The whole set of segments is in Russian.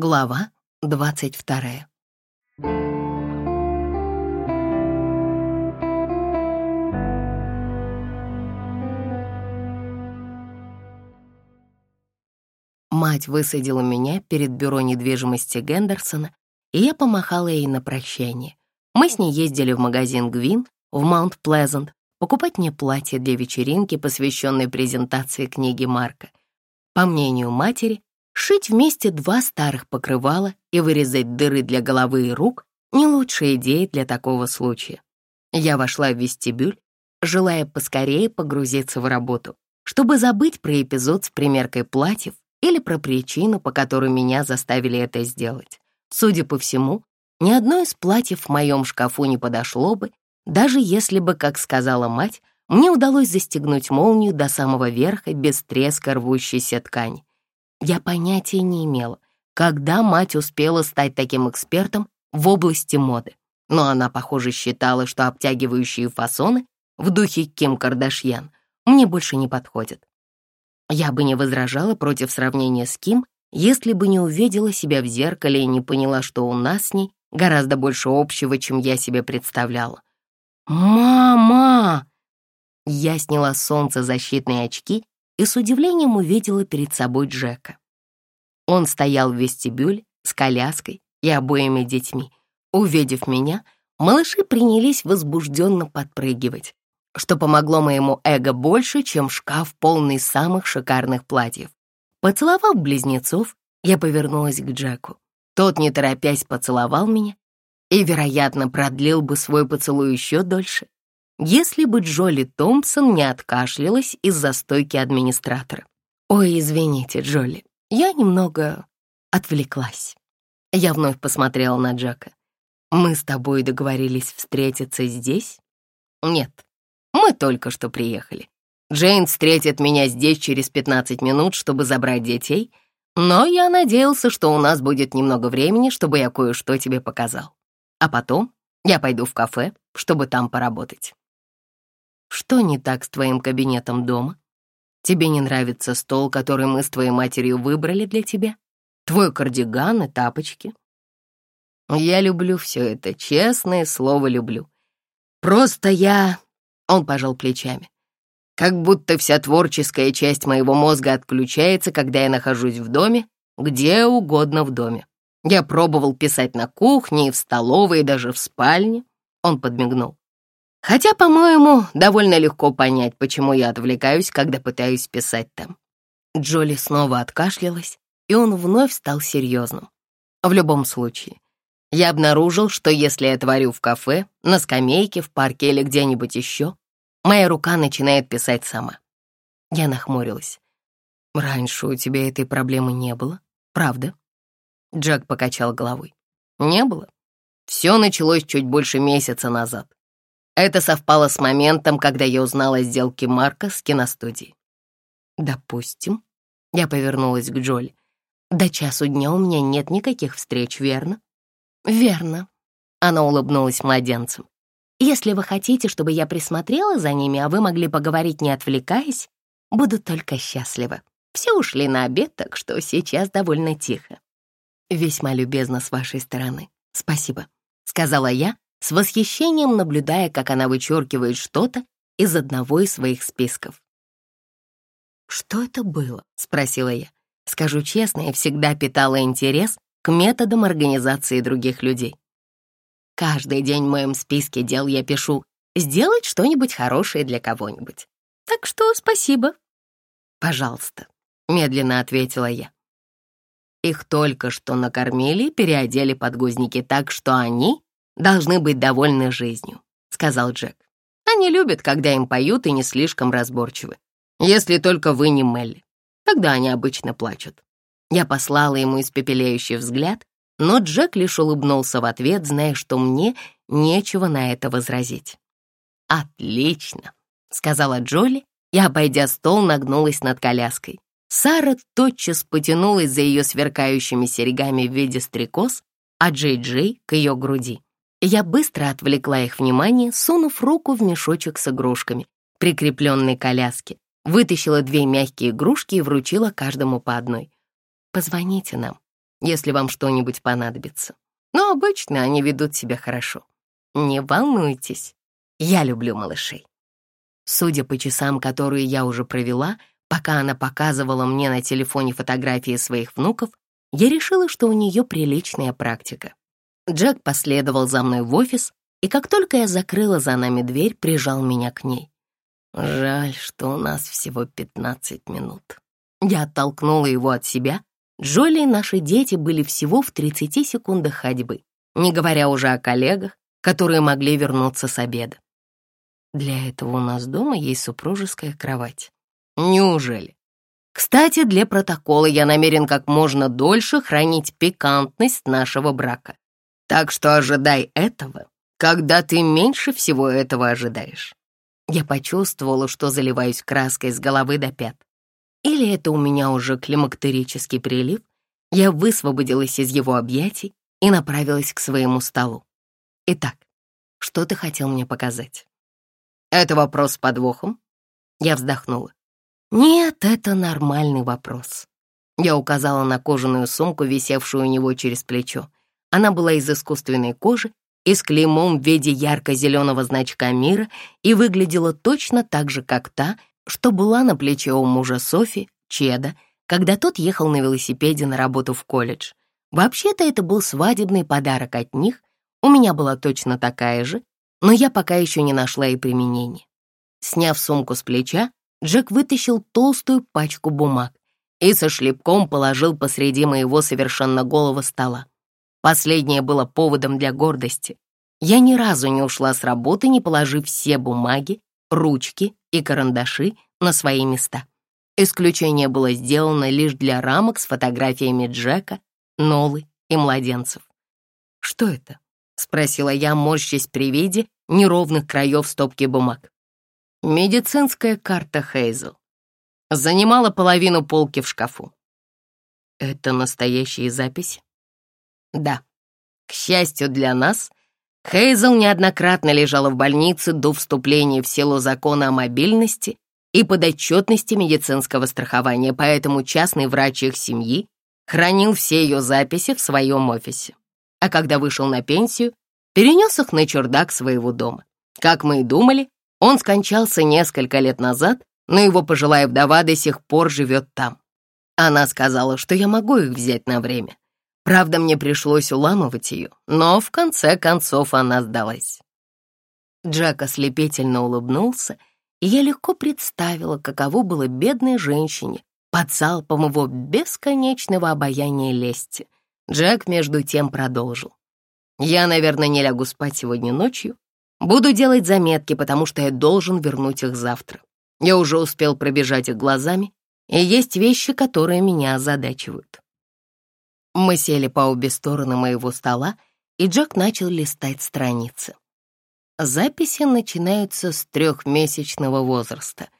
Глава двадцать вторая. Мать высадила меня перед бюро недвижимости Гендерсона, и я помахала ей на прощание. Мы с ней ездили в магазин «Гвин» в Маунт-Плезант покупать мне платье для вечеринки, посвященной презентации книги Марка. По мнению матери, шить вместе два старых покрывала и вырезать дыры для головы и рук — не лучшая идея для такого случая. Я вошла в вестибюль, желая поскорее погрузиться в работу, чтобы забыть про эпизод с примеркой платьев или про причину, по которой меня заставили это сделать. Судя по всему, ни одно из платьев в моем шкафу не подошло бы, даже если бы, как сказала мать, мне удалось застегнуть молнию до самого верха без треска рвущейся ткани. Я понятия не имела, когда мать успела стать таким экспертом в области моды. Но она, похоже, считала, что обтягивающие фасоны в духе Ким Кардашьян мне больше не подходят. Я бы не возражала против сравнения с Ким, если бы не увидела себя в зеркале и не поняла, что у нас с ней гораздо больше общего, чем я себе представляла. «Мама!» Я сняла солнцезащитные очки и с удивлением увидела перед собой Джека. Он стоял в вестибюле с коляской и обоими детьми. Увидев меня, малыши принялись возбужденно подпрыгивать, что помогло моему эго больше, чем шкаф, полный самых шикарных платьев. Поцеловав близнецов, я повернулась к Джеку. Тот, не торопясь, поцеловал меня и, вероятно, продлил бы свой поцелуй еще дольше, если бы Джоли Томпсон не откашлялась из-за стойки администратора. «Ой, извините, Джоли, я немного отвлеклась». Я вновь посмотрела на Джека. «Мы с тобой договорились встретиться здесь?» «Нет, мы только что приехали. Джейн встретит меня здесь через 15 минут, чтобы забрать детей, но я надеялся, что у нас будет немного времени, чтобы я кое-что тебе показал. А потом я пойду в кафе, чтобы там поработать. Что не так с твоим кабинетом дома? Тебе не нравится стол, который мы с твоей матерью выбрали для тебя? Твой кардиган и тапочки? Я люблю все это, честное слово люблю. Просто я... Он пожал плечами. Как будто вся творческая часть моего мозга отключается, когда я нахожусь в доме, где угодно в доме. Я пробовал писать на кухне, и в столовой, и даже в спальне. Он подмигнул. Хотя, по-моему, довольно легко понять, почему я отвлекаюсь, когда пытаюсь писать там. Джоли снова откашлялась, и он вновь стал серьезным. В любом случае, я обнаружил, что если я творю в кафе, на скамейке, в парке или где-нибудь еще, моя рука начинает писать сама. Я нахмурилась. «Раньше у тебя этой проблемы не было, правда?» Джек покачал головой. «Не было. Все началось чуть больше месяца назад. Это совпало с моментом, когда я узнала о сделке Марка с киностудией. «Допустим». Я повернулась к Джоли. «До часу дня у меня нет никаких встреч, верно?» «Верно». Она улыбнулась младенцем. «Если вы хотите, чтобы я присмотрела за ними, а вы могли поговорить, не отвлекаясь, буду только счастлива. Все ушли на обед, так что сейчас довольно тихо». «Весьма любезно с вашей стороны. Спасибо», — сказала я, с восхищением наблюдая, как она вычеркивает что-то из одного из своих списков. «Что это было?» — спросила я. Скажу честно, я всегда питала интерес к методам организации других людей. Каждый день в моем списке дел я пишу «сделать что-нибудь хорошее для кого-нибудь». Так что спасибо. «Пожалуйста», — медленно ответила я. Их только что накормили и переодели подгузники так, что они должны быть довольны жизнью», — сказал Джек. «Они любят, когда им поют и не слишком разборчивы. Если только вы не Мелли. Тогда они обычно плачут». Я послала ему испепеляющий взгляд, но Джек лишь улыбнулся в ответ, зная, что мне нечего на это возразить. «Отлично», — сказала Джоли и, обойдя стол, нагнулась над коляской. Сара тотчас потянулась за ее сверкающими серьгами в виде стрекоз, а Джей-Джей — к ее груди. Я быстро отвлекла их внимание, сунув руку в мешочек с игрушками, прикрепленной к коляске, вытащила две мягкие игрушки и вручила каждому по одной. «Позвоните нам, если вам что-нибудь понадобится. Но обычно они ведут себя хорошо. Не волнуйтесь, я люблю малышей. Судя по часам, которые я уже провела, пока она показывала мне на телефоне фотографии своих внуков, я решила, что у нее приличная практика. Джек последовал за мной в офис, и как только я закрыла за нами дверь, прижал меня к ней. Жаль, что у нас всего 15 минут. Я оттолкнула его от себя. Джоли и наши дети были всего в 30 секундах ходьбы, не говоря уже о коллегах, которые могли вернуться с обеда. Для этого у нас дома есть супружеская кровать. Неужели? Кстати, для протокола я намерен как можно дольше хранить пикантность нашего брака. Так что ожидай этого, когда ты меньше всего этого ожидаешь. Я почувствовала, что заливаюсь краской с головы до пят. Или это у меня уже климактерический прилив? Я высвободилась из его объятий и направилась к своему столу. Итак, что ты хотел мне показать? Это вопрос с подвохом? Я вздохнула. Нет, это нормальный вопрос. Я указала на кожаную сумку, висевшую у него через плечо. Она была из искусственной кожи и с клеймом в виде ярко-зеленого значка мира и выглядела точно так же, как та, что была на плече у мужа Софи, Чеда, когда тот ехал на велосипеде на работу в колледж. Вообще-то это был свадебный подарок от них, у меня была точно такая же, но я пока еще не нашла и применения. Сняв сумку с плеча, Джек вытащил толстую пачку бумаг и со шлепком положил посреди моего совершенно голого стола. Последнее было поводом для гордости. Я ни разу не ушла с работы, не положив все бумаги, ручки и карандаши на свои места. Исключение было сделано лишь для рамок с фотографиями Джека, Нолы и младенцев. «Что это?» — спросила я, морщась при виде неровных краев стопки бумаг. «Медицинская карта Хейзел. Занимала половину полки в шкафу». «Это настоящие записи?» «Да. К счастью для нас, Хейзел неоднократно лежала в больнице до вступления в силу закона о мобильности и подотчетности медицинского страхования, поэтому частный врач их семьи хранил все ее записи в своем офисе. А когда вышел на пенсию, перенес их на чердак своего дома. Как мы и думали, он скончался несколько лет назад, но его пожилая вдова до сих пор живет там. Она сказала, что я могу их взять на время. Правда, мне пришлось уламывать ее, но в конце концов она сдалась. Джек ослепительно улыбнулся, и я легко представила, каково было бедной женщине под залпом его бесконечного обаяния лести. Джек между тем продолжил. «Я, наверное, не лягу спать сегодня ночью. Буду делать заметки, потому что я должен вернуть их завтра. Я уже успел пробежать их глазами, и есть вещи, которые меня озадачивают. Мы сели по обе стороны моего стола, и Джек начал листать страницы. Записи начинаются с трехмесячного возраста.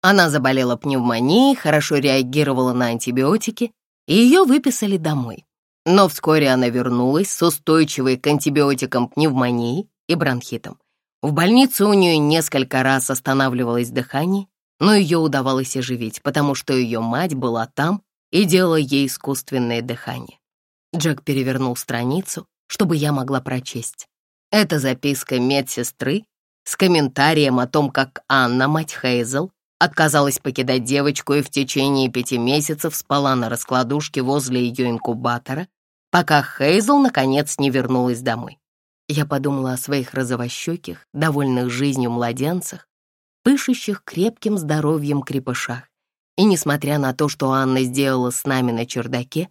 Она заболела пневмонией, хорошо реагировала на антибиотики, и ее выписали домой. Но вскоре она вернулась с устойчивой к антибиотикам пневмонией и бронхитом. В больнице у нее несколько раз останавливалось дыхание, но ее удавалось оживить, потому что ее мать была там и делала ей искусственное дыхание. Джек перевернул страницу, чтобы я могла прочесть. Это записка медсестры с комментарием о том, как Анна, мать Хейзел, отказалась покидать девочку и в течение пяти месяцев спала на раскладушке возле ее инкубатора, пока Хейзел, наконец, не вернулась домой. Я подумала о своих розовощеких, довольных жизнью младенцах, пышущих крепким здоровьем крепышах. И несмотря на то, что Анна сделала с нами на чердаке,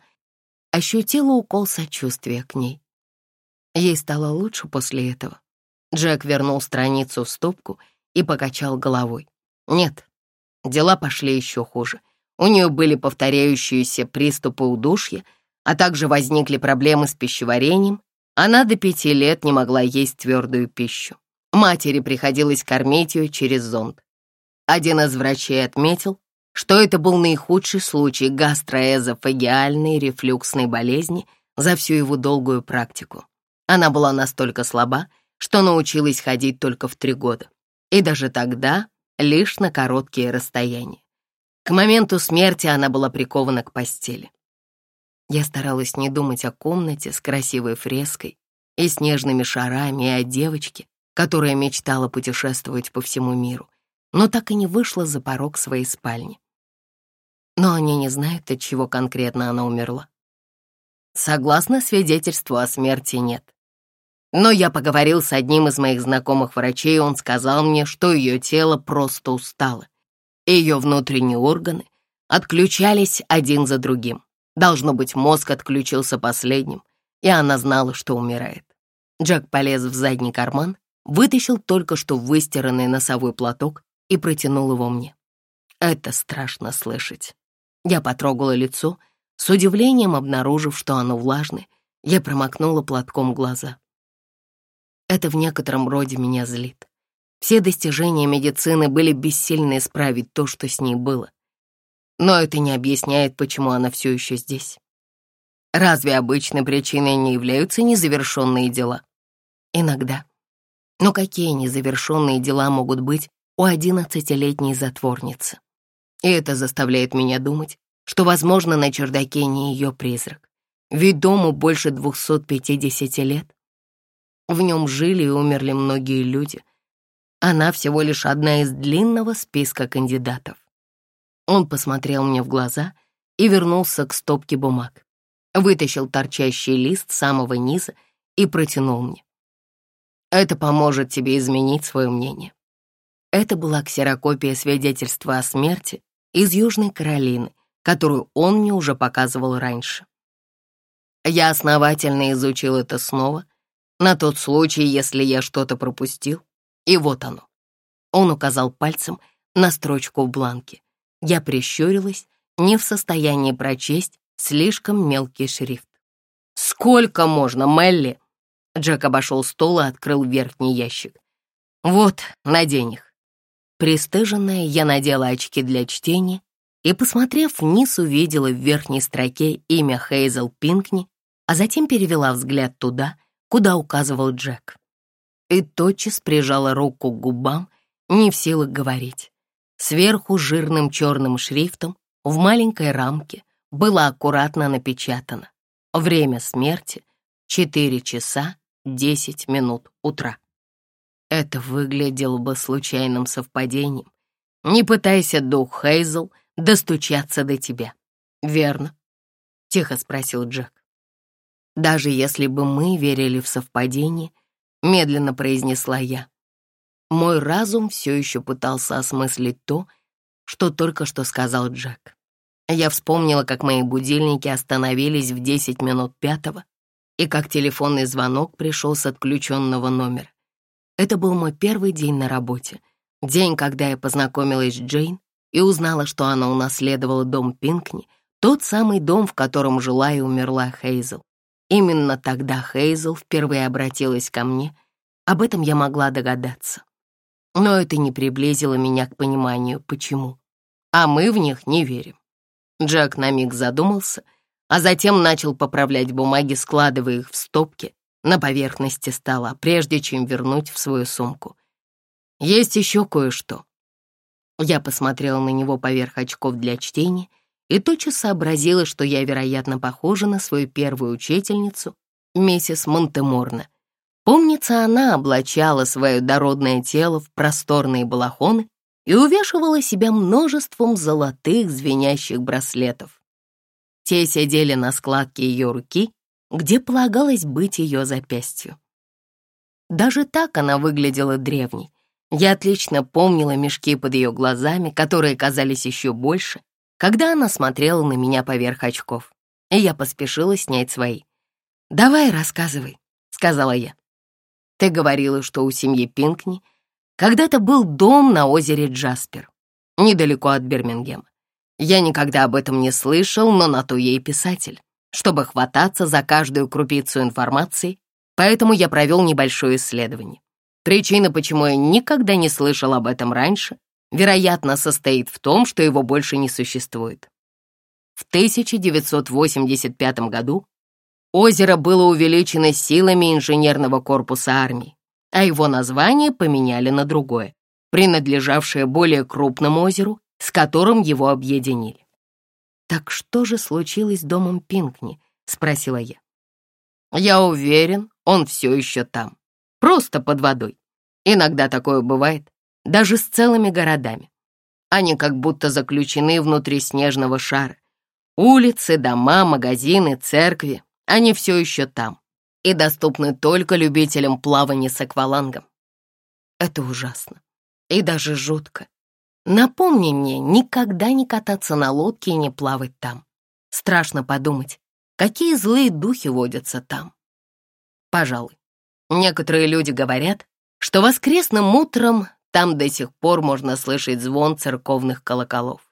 ощутила укол сочувствия к ней. Ей стало лучше после этого. Джек вернул страницу в стопку и покачал головой. Нет, дела пошли еще хуже. У нее были повторяющиеся приступы удушья, а также возникли проблемы с пищеварением. Она до пяти лет не могла есть твердую пищу. Матери приходилось кормить ее через зонд. Один из врачей отметил, что это был наихудший случай гастроэзофагиальной рефлюксной болезни за всю его долгую практику. Она была настолько слаба, что научилась ходить только в три года, и даже тогда лишь на короткие расстояния. К моменту смерти она была прикована к постели. Я старалась не думать о комнате с красивой фреской и снежными шарами, и о девочке, которая мечтала путешествовать по всему миру, но так и не вышла за порог своей спальни. Но они не знают, от чего конкретно она умерла. Согласно свидетельству о смерти, нет. Но я поговорил с одним из моих знакомых врачей, и он сказал мне, что ее тело просто устало. Ее внутренние органы отключались один за другим. Должно быть, мозг отключился последним, и она знала, что умирает. Джек полез в задний карман, вытащил только что выстиранный носовой платок и протянул его мне. Это страшно слышать. Я потрогала лицо, с удивлением обнаружив, что оно влажное, я промокнула платком глаза. Это в некотором роде меня злит. Все достижения медицины были бессильны исправить то, что с ней было. Но это не объясняет, почему она все еще здесь. Разве обычной причиной не являются незавершенные дела? Иногда. Но какие незавершенные дела могут быть у одиннадцатилетней затворницы? И это заставляет меня думать, что, возможно, на чердаке не ее призрак. Ведь дому больше 250 лет. В нем жили и умерли многие люди. Она всего лишь одна из длинного списка кандидатов. Он посмотрел мне в глаза и вернулся к стопке бумаг. Вытащил торчащий лист самого низа и протянул мне. Это поможет тебе изменить свое мнение. Это была ксерокопия свидетельства о смерти из Южной Каролины, которую он мне уже показывал раньше. Я основательно изучил это снова, на тот случай, если я что-то пропустил, и вот оно. Он указал пальцем на строчку в бланке. Я прищурилась, не в состоянии прочесть слишком мелкий шрифт. «Сколько можно, Мелли?» Джек обошел стол и открыл верхний ящик. «Вот, надень их». Престыженная, я надела очки для чтения и, посмотрев вниз, увидела в верхней строке имя Хейзел Пинкни, а затем перевела взгляд туда, куда указывал Джек. И тотчас прижала руку к губам, не в силах говорить. Сверху жирным черным шрифтом в маленькой рамке было аккуратно напечатано «Время смерти — 4 часа 10 минут утра». Это выглядело бы случайным совпадением. Не пытайся, дух Хейзел, достучаться до тебя. Верно? Тихо спросил Джек. Даже если бы мы верили в совпадение, медленно произнесла я, мой разум все еще пытался осмыслить то, что только что сказал Джек. Я вспомнила, как мои будильники остановились в 10 минут пятого и как телефонный звонок пришел с отключенного номера. Это был мой первый день на работе, день, когда я познакомилась с Джейн и узнала, что она унаследовала дом Пинкни, тот самый дом, в котором жила и умерла Хейзел. Именно тогда Хейзел впервые обратилась ко мне, об этом я могла догадаться но это не приблизило меня к пониманию, почему. А мы в них не верим. Джек на миг задумался, а затем начал поправлять бумаги, складывая их в стопки на поверхности стола, прежде чем вернуть в свою сумку. Есть еще кое-что. Я посмотрела на него поверх очков для чтения и тотчас сообразила, что я, вероятно, похожа на свою первую учительницу, миссис Монтеморна, Помнится, она облачала свое дородное тело в просторные балахоны и увешивала себя множеством золотых звенящих браслетов. Те сидели на складке ее руки, где полагалось быть ее запястью. Даже так она выглядела древней. Я отлично помнила мешки под ее глазами, которые казались еще больше, когда она смотрела на меня поверх очков. И я поспешила снять свои. «Давай, рассказывай», — сказала я. Ты говорила, что у семьи Пинкни когда-то был дом на озере Джаспер, недалеко от Бирмингема. Я никогда об этом не слышал, но на то и писатель, чтобы хвататься за каждую крупицу информации, поэтому я провел небольшое исследование. Причина, почему я никогда не слышал об этом раньше, вероятно, состоит в том, что его больше не существует. В 1985 году Озеро было увеличено силами инженерного корпуса армии, а его название поменяли на другое, принадлежавшее более крупному озеру, с которым его объединили. «Так что же случилось с домом Пинкни?» — спросила я. «Я уверен, он все еще там. Просто под водой. Иногда такое бывает, даже с целыми городами. Они как будто заключены внутри снежного шара. Улицы, дома, магазины, церкви — они все еще там и доступны только любителям плавания с аквалангом. Это ужасно и даже жутко. Напомни мне никогда не кататься на лодке и не плавать там. Страшно подумать, какие злые духи водятся там. Пожалуй, некоторые люди говорят, что воскресным утром там до сих пор можно слышать звон церковных колоколов.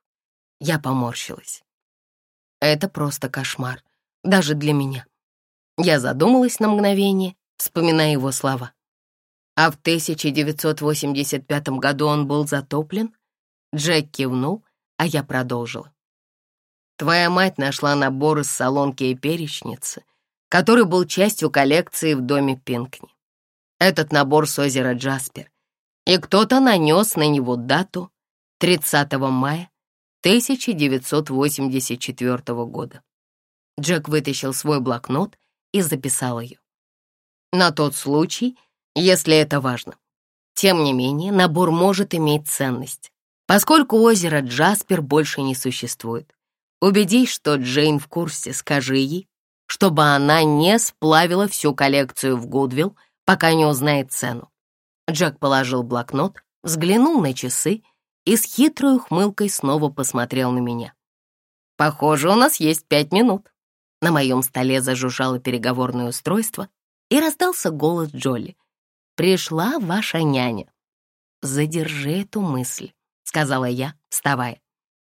Я поморщилась. Это просто кошмар, даже для меня. Я задумалась на мгновение, вспоминая его слова. А в 1985 году он был затоплен? Джек кивнул, а я продолжила. Твоя мать нашла набор из солонки и перечницы, который был частью коллекции в доме Пинкни. Этот набор с озера Джаспер, и кто-то нанес на него дату 30 мая 1984 года. Джек вытащил свой блокнот и записал ее. На тот случай, если это важно. Тем не менее, набор может иметь ценность, поскольку озеро Джаспер больше не существует. Убедись, что Джейн в курсе, скажи ей, чтобы она не сплавила всю коллекцию в Гудвилл, пока не узнает цену. Джек положил блокнот, взглянул на часы и с хитрой ухмылкой снова посмотрел на меня. «Похоже, у нас есть пять минут». На моем столе зажужжало переговорное устройство, и раздался голос Джоли. «Пришла ваша няня». «Задержи эту мысль», — сказала я, вставая.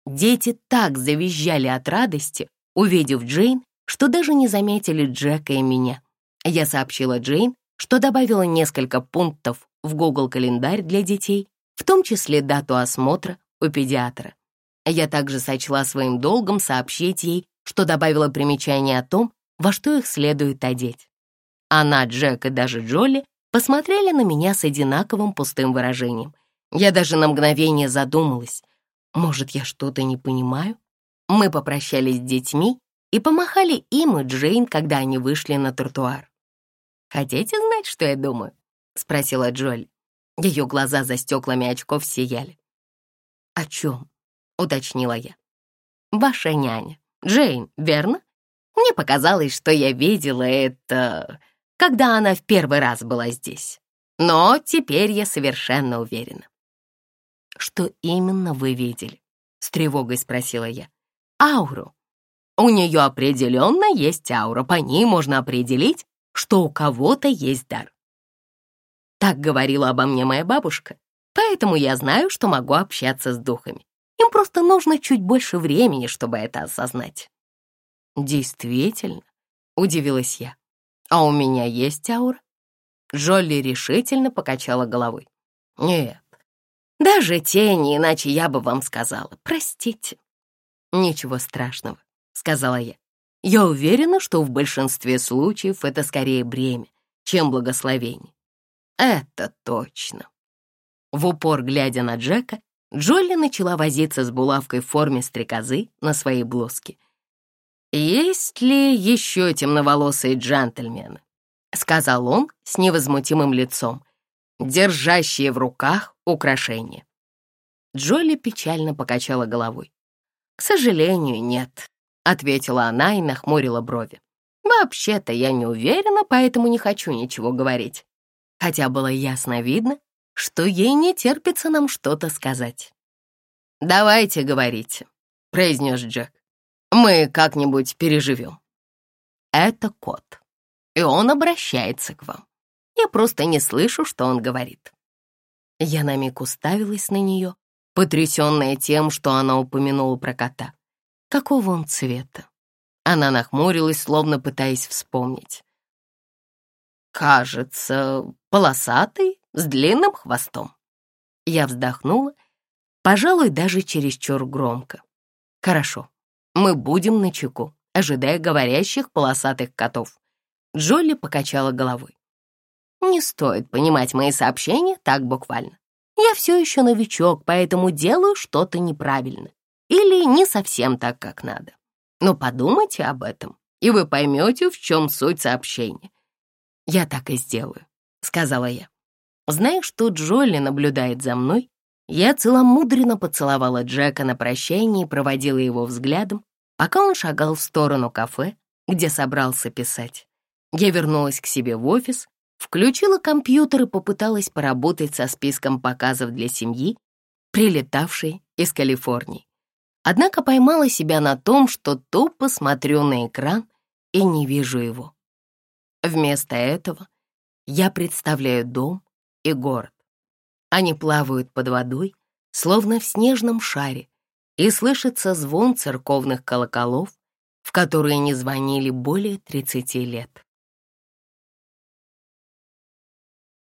Дети так завизжали от радости, увидев Джейн, что даже не заметили Джека и меня. Я сообщила Джейн, что добавила несколько пунктов в Google календарь для детей, в том числе дату осмотра у педиатра. Я также сочла своим долгом сообщить ей, что добавила примечание о том, во что их следует одеть. Она, Джек и даже Джоли посмотрели на меня с одинаковым пустым выражением. Я даже на мгновение задумалась, может, я что-то не понимаю? Мы попрощались с детьми и помахали им и Джейн, когда они вышли на тротуар. «Хотите знать, что я думаю?» — спросила Джоли. Ее глаза за стеклами очков сияли. «О чем?» — уточнила я. «Ваша няня. Джейн, верно? Мне показалось, что я видела это, когда она в первый раз была здесь. Но теперь я совершенно уверена. «Что именно вы видели?» — с тревогой спросила я. «Ауру. У нее определенно есть аура, по ней можно определить, что у кого-то есть дар. Так говорила обо мне моя бабушка, поэтому я знаю, что могу общаться с духами. Им просто нужно чуть больше времени, чтобы это осознать». «Действительно?» — удивилась я. «А у меня есть аура?» Джолли решительно покачала головой. «Нет, даже тени, иначе я бы вам сказала. Простите». «Ничего страшного», — сказала я. «Я уверена, что в большинстве случаев это скорее бремя, чем благословение». «Это точно». В упор, глядя на Джека, Джолли начала возиться с булавкой в форме стрекозы на своей блузке. «Есть ли еще темноволосые джентльмены?» — сказал он с невозмутимым лицом, держащие в руках украшения. Джоли печально покачала головой. «К сожалению, нет», — ответила она и нахмурила брови. «Вообще-то я не уверена, поэтому не хочу ничего говорить». Хотя было ясно видно, что ей не терпится нам что-то сказать. «Давайте говорите», — произнес Джек. «Мы как-нибудь переживем». «Это кот, и он обращается к вам. Я просто не слышу, что он говорит». Я на миг уставилась на нее, потрясенная тем, что она упомянула про кота. Какого он цвета? Она нахмурилась, словно пытаясь вспомнить. «Кажется, полосатый, с длинным хвостом». Я вздохнула, пожалуй, даже чересчур громко. «Хорошо, мы будем на чеку, ожидая говорящих полосатых котов». Джолли покачала головой. Не стоит понимать мои сообщения так буквально. Я все еще новичок, поэтому делаю что-то неправильно. или не совсем так, как надо. Но подумайте об этом, и вы поймете, в чем суть сообщения. «Я так и сделаю», — сказала я. Зная, что Джолли наблюдает за мной, я целомудренно поцеловала Джека на прощание и проводила его взглядом, пока он шагал в сторону кафе, где собрался писать. Я вернулась к себе в офис, включила компьютер и попыталась поработать со списком показов для семьи, прилетавшей из Калифорнии. Однако поймала себя на том, что тупо смотрю на экран и не вижу его. Вместо этого я представляю дом и город. Они плавают под водой, словно в снежном шаре, и слышится звон церковных колоколов, в которые не звонили более 30 лет.